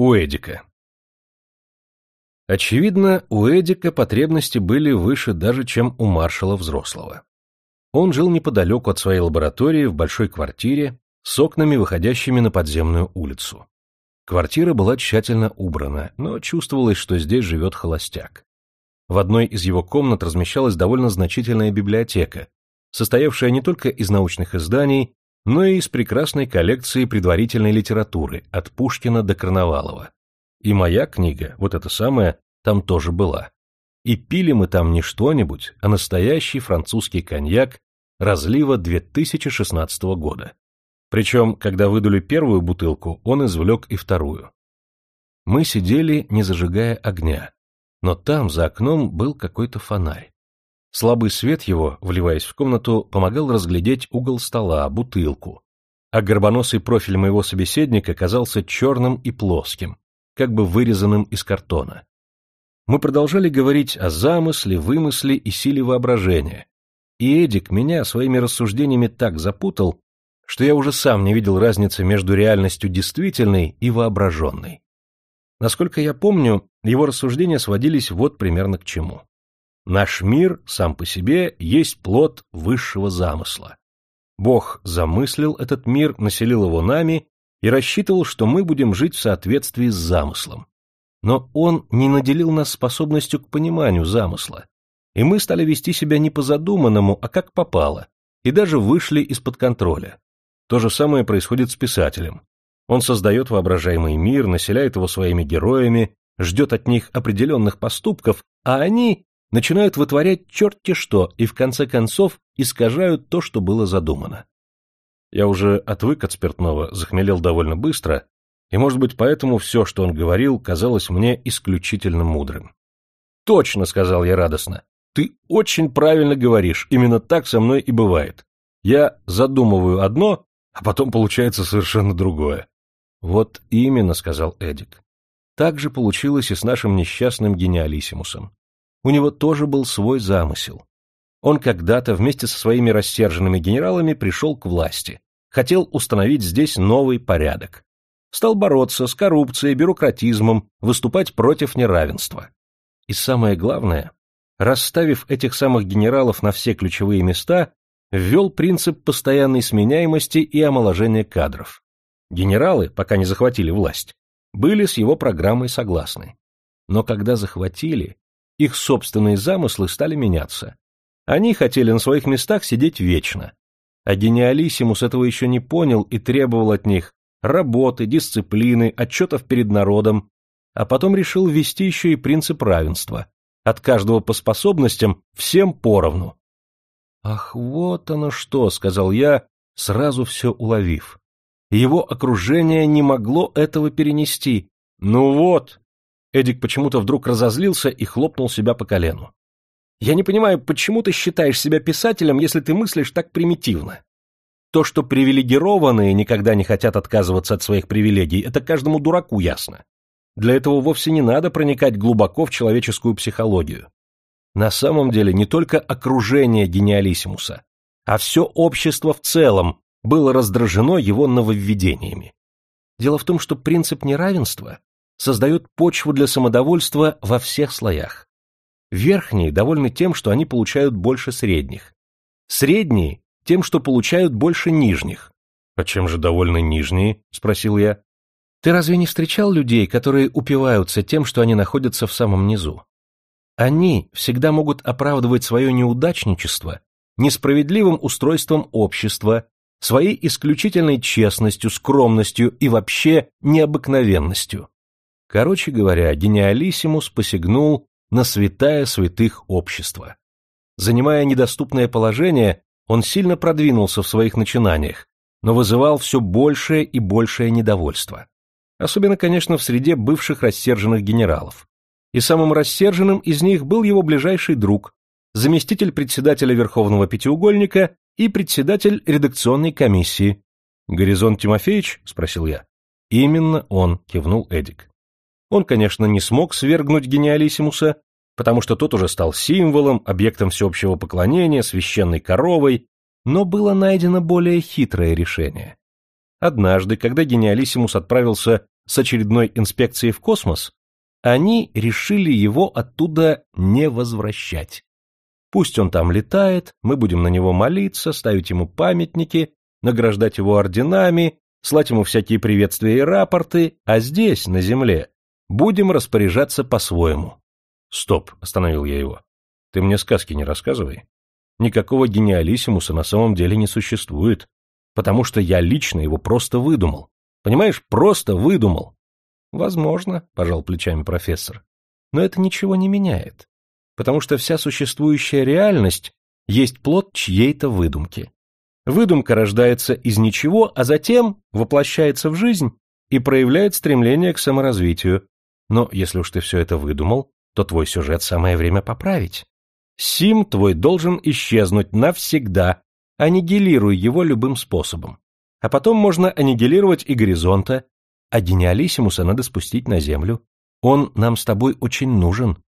У Эдика Очевидно, у Эдика потребности были выше даже, чем у маршала взрослого. Он жил неподалеку от своей лаборатории в большой квартире с окнами, выходящими на подземную улицу. Квартира была тщательно убрана, но чувствовалось, что здесь живет холостяк. В одной из его комнат размещалась довольно значительная библиотека, состоявшая не только из научных изданий, но и из прекрасной коллекции предварительной литературы от Пушкина до Карнавалова. И моя книга, вот эта самая, там тоже была. И пили мы там не что-нибудь, а настоящий французский коньяк разлива 2016 года. Причем, когда выдули первую бутылку, он извлек и вторую. Мы сидели, не зажигая огня, но там, за окном, был какой-то фонарь. Слабый свет его, вливаясь в комнату, помогал разглядеть угол стола, бутылку, а горбоносый профиль моего собеседника казался черным и плоским, как бы вырезанным из картона. Мы продолжали говорить о замысле, вымысле и силе воображения, и Эдик меня своими рассуждениями так запутал, что я уже сам не видел разницы между реальностью действительной и воображенной. Насколько я помню, его рассуждения сводились вот примерно к чему. Наш мир сам по себе есть плод высшего замысла. Бог замыслил этот мир, населил его нами и рассчитывал, что мы будем жить в соответствии с замыслом. Но он не наделил нас способностью к пониманию замысла, и мы стали вести себя не по задуманному, а как попало, и даже вышли из-под контроля. То же самое происходит с писателем. Он создает воображаемый мир, населяет его своими героями, ждет от них определенных поступков, а они начинают вытворять черти что и в конце концов искажают то, что было задумано. Я уже отвык от спиртного, захмелел довольно быстро, и, может быть, поэтому все, что он говорил, казалось мне исключительно мудрым. «Точно», — сказал я радостно, — «ты очень правильно говоришь, именно так со мной и бывает. Я задумываю одно, а потом получается совершенно другое». «Вот именно», — сказал Эдик. Так же получилось и с нашим несчастным гениалиссимусом. У него тоже был свой замысел. Он когда-то вместе со своими рассерженными генералами пришел к власти, хотел установить здесь новый порядок. Стал бороться с коррупцией, бюрократизмом, выступать против неравенства. И самое главное, расставив этих самых генералов на все ключевые места, ввел принцип постоянной сменяемости и омоложения кадров. Генералы, пока не захватили власть, были с его программой согласны. Но когда захватили, их собственные замыслы стали меняться. Они хотели на своих местах сидеть вечно. А гениалиссимус этого еще не понял и требовал от них работы, дисциплины, отчетов перед народом, а потом решил ввести еще и принцип равенства. От каждого по способностям, всем поровну. «Ах, вот оно что!» — сказал я, сразу все уловив. Его окружение не могло этого перенести. «Ну вот!» Эдик почему-то вдруг разозлился и хлопнул себя по колену. «Я не понимаю, почему ты считаешь себя писателем, если ты мыслишь так примитивно? То, что привилегированные никогда не хотят отказываться от своих привилегий, это каждому дураку ясно. Для этого вовсе не надо проникать глубоко в человеческую психологию. На самом деле не только окружение гениалиссимуса, а все общество в целом было раздражено его нововведениями. Дело в том, что принцип неравенства создает почву для самодовольства во всех слоях. Верхние довольны тем, что они получают больше средних. Средние – тем, что получают больше нижних. «А чем же довольны нижние?» – спросил я. «Ты разве не встречал людей, которые упиваются тем, что они находятся в самом низу? Они всегда могут оправдывать свое неудачничество несправедливым устройством общества, своей исключительной честностью, скромностью и вообще необыкновенностью. Короче говоря, гениалиссимус посягнул на святая святых общества. Занимая недоступное положение, он сильно продвинулся в своих начинаниях, но вызывал все большее и большее недовольство. Особенно, конечно, в среде бывших рассерженных генералов. И самым рассерженным из них был его ближайший друг, заместитель председателя Верховного Пятиугольника и председатель редакционной комиссии. «Горизонт Тимофеевич?» — спросил я. «Именно он», — кивнул Эдик. Он, конечно, не смог свергнуть гениалиссимуса, потому что тот уже стал символом, объектом всеобщего поклонения, священной коровой, но было найдено более хитрое решение. Однажды, когда гениалиссимус отправился с очередной инспекцией в космос, они решили его оттуда не возвращать. Пусть он там летает, мы будем на него молиться, ставить ему памятники, награждать его орденами, слать ему всякие приветствия и рапорты, а здесь, на Земле, будем распоряжаться по-своему. Стоп, остановил я его. Ты мне сказки не рассказывай. Никакого гениалиссимуса на самом деле не существует, потому что я лично его просто выдумал. Понимаешь, просто выдумал. Возможно, пожал плечами профессор, но это ничего не меняет, потому что вся существующая реальность есть плод чьей-то выдумки. Выдумка рождается из ничего, а затем воплощается в жизнь и проявляет стремление к саморазвитию. Но если уж ты все это выдумал, то твой сюжет самое время поправить. Сим твой должен исчезнуть навсегда, аннигилируй его любым способом. А потом можно аннигилировать и горизонта, а гениалиссимуса надо спустить на землю. Он нам с тобой очень нужен.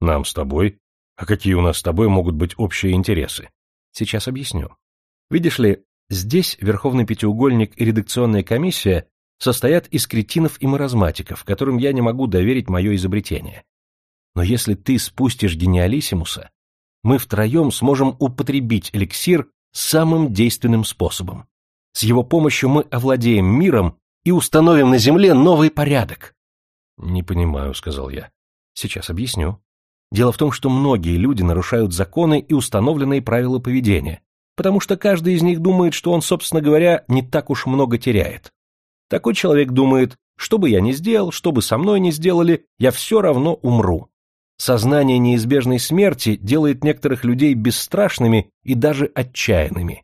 Нам с тобой? А какие у нас с тобой могут быть общие интересы? Сейчас объясню. Видишь ли, здесь Верховный Пятиугольник и редакционная комиссия состоят из кретинов и маразматиков, которым я не могу доверить мое изобретение. Но если ты спустишь гениалиссимуса, мы втроем сможем употребить эликсир самым действенным способом. С его помощью мы овладеем миром и установим на Земле новый порядок. — Не понимаю, — сказал я. — Сейчас объясню. Дело в том, что многие люди нарушают законы и установленные правила поведения, потому что каждый из них думает, что он, собственно говоря, не так уж много теряет. Такой человек думает, что бы я ни сделал, что бы со мной ни сделали, я все равно умру. Сознание неизбежной смерти делает некоторых людей бесстрашными и даже отчаянными.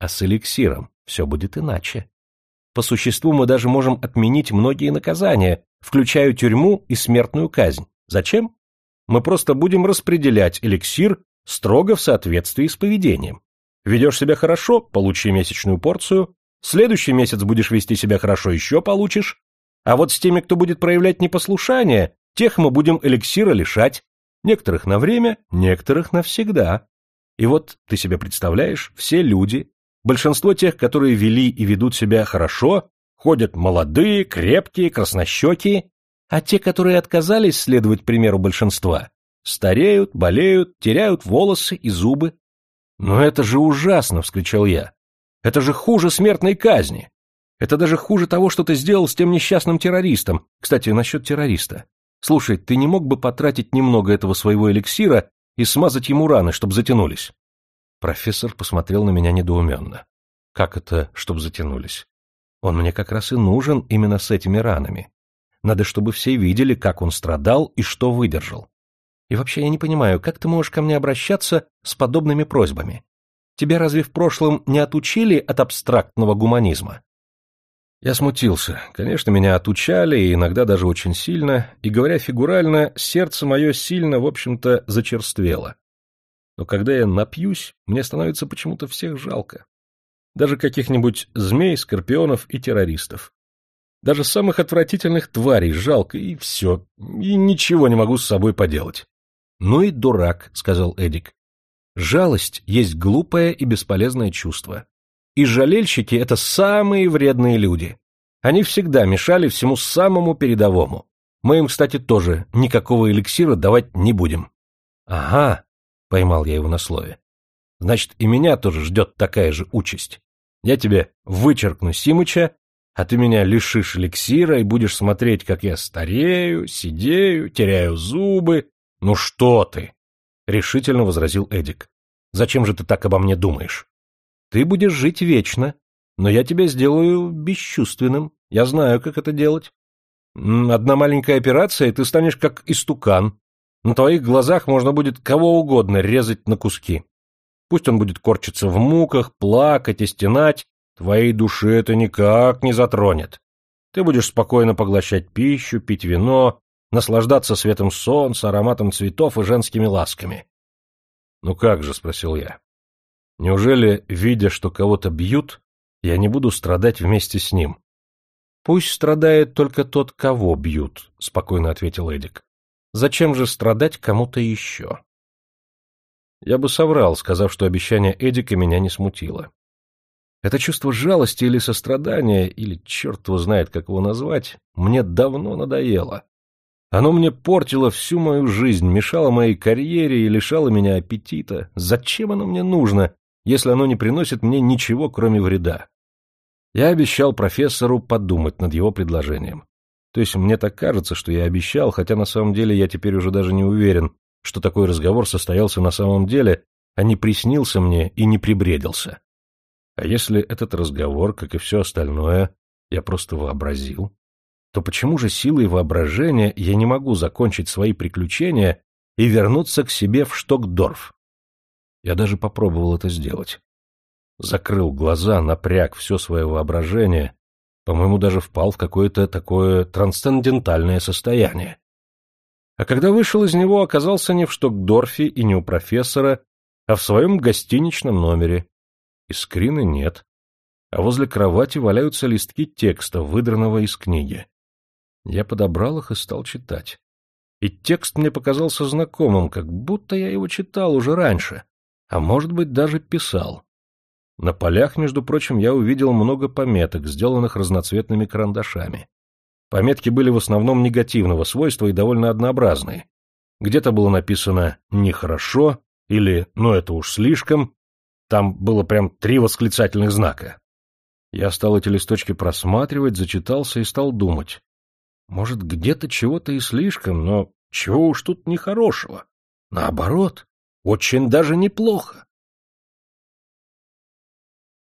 А с эликсиром все будет иначе. По существу мы даже можем отменить многие наказания, включая тюрьму и смертную казнь. Зачем? Мы просто будем распределять эликсир строго в соответствии с поведением. Ведешь себя хорошо – получи месячную порцию, следующий месяц будешь вести себя хорошо – еще получишь, а вот с теми, кто будет проявлять непослушание, тех мы будем эликсира лишать, некоторых на время, некоторых навсегда. И вот, ты себе представляешь, все люди, Большинство тех, которые вели и ведут себя хорошо, ходят молодые, крепкие, краснощекие, а те, которые отказались следовать примеру большинства, стареют, болеют, теряют волосы и зубы. «Но это же ужасно!» — вскричал я. «Это же хуже смертной казни! Это даже хуже того, что ты сделал с тем несчастным террористом. Кстати, насчет террориста. Слушай, ты не мог бы потратить немного этого своего эликсира и смазать ему раны, чтобы затянулись?» Профессор посмотрел на меня недоуменно. Как это, чтоб затянулись? Он мне как раз и нужен именно с этими ранами. Надо, чтобы все видели, как он страдал и что выдержал. И вообще я не понимаю, как ты можешь ко мне обращаться с подобными просьбами? Тебя разве в прошлом не отучили от абстрактного гуманизма? Я смутился. Конечно, меня отучали, и иногда даже очень сильно, и, говоря фигурально, сердце мое сильно, в общем-то, зачерствело но когда я напьюсь, мне становится почему-то всех жалко. Даже каких-нибудь змей, скорпионов и террористов. Даже самых отвратительных тварей жалко, и все, и ничего не могу с собой поделать. — Ну и дурак, — сказал Эдик. — Жалость есть глупое и бесполезное чувство. И жалельщики — это самые вредные люди. Они всегда мешали всему самому передовому. Мы им, кстати, тоже никакого эликсира давать не будем. — Ага, Поймал я его на слове. Значит, и меня тоже ждет такая же участь. Я тебе вычеркну Симыча, а ты меня лишишь эликсира и будешь смотреть, как я старею, сидею, теряю зубы. Ну что ты? Решительно возразил Эдик. Зачем же ты так обо мне думаешь? Ты будешь жить вечно, но я тебя сделаю бесчувственным. Я знаю, как это делать. Одна маленькая операция, и ты станешь как истукан, на твоих глазах можно будет кого угодно резать на куски. Пусть он будет корчиться в муках, плакать и стенать, твоей души это никак не затронет. Ты будешь спокойно поглощать пищу, пить вино, наслаждаться светом солнца, ароматом цветов и женскими ласками. — Ну как же, — спросил я. — Неужели, видя, что кого-то бьют, я не буду страдать вместе с ним? — Пусть страдает только тот, кого бьют, — спокойно ответил Эдик. Зачем же страдать кому-то еще? Я бы соврал, сказав, что обещание Эдика меня не смутило. Это чувство жалости или сострадания, или черт его знает, как его назвать, мне давно надоело. Оно мне портило всю мою жизнь, мешало моей карьере и лишало меня аппетита. Зачем оно мне нужно, если оно не приносит мне ничего, кроме вреда? Я обещал профессору подумать над его предложением. То есть мне так кажется, что я обещал, хотя на самом деле я теперь уже даже не уверен, что такой разговор состоялся на самом деле, а не приснился мне и не прибредился. А если этот разговор, как и все остальное, я просто вообразил, то почему же силой воображения я не могу закончить свои приключения и вернуться к себе в Штокдорф? Я даже попробовал это сделать. Закрыл глаза, напряг все свое воображение, по-моему, даже впал в какое-то такое трансцендентальное состояние. А когда вышел из него, оказался не в Штокдорфе и не у профессора, а в своем гостиничном номере. Искрины нет, а возле кровати валяются листки текста, выдранного из книги. Я подобрал их и стал читать. И текст мне показался знакомым, как будто я его читал уже раньше, а может быть даже писал. На полях, между прочим, я увидел много пометок, сделанных разноцветными карандашами. Пометки были в основном негативного свойства и довольно однообразные. Где-то было написано «нехорошо» или «ну это уж слишком». Там было прям три восклицательных знака. Я стал эти листочки просматривать, зачитался и стал думать. Может, где-то чего-то и слишком, но чего уж тут нехорошего. Наоборот, очень даже неплохо.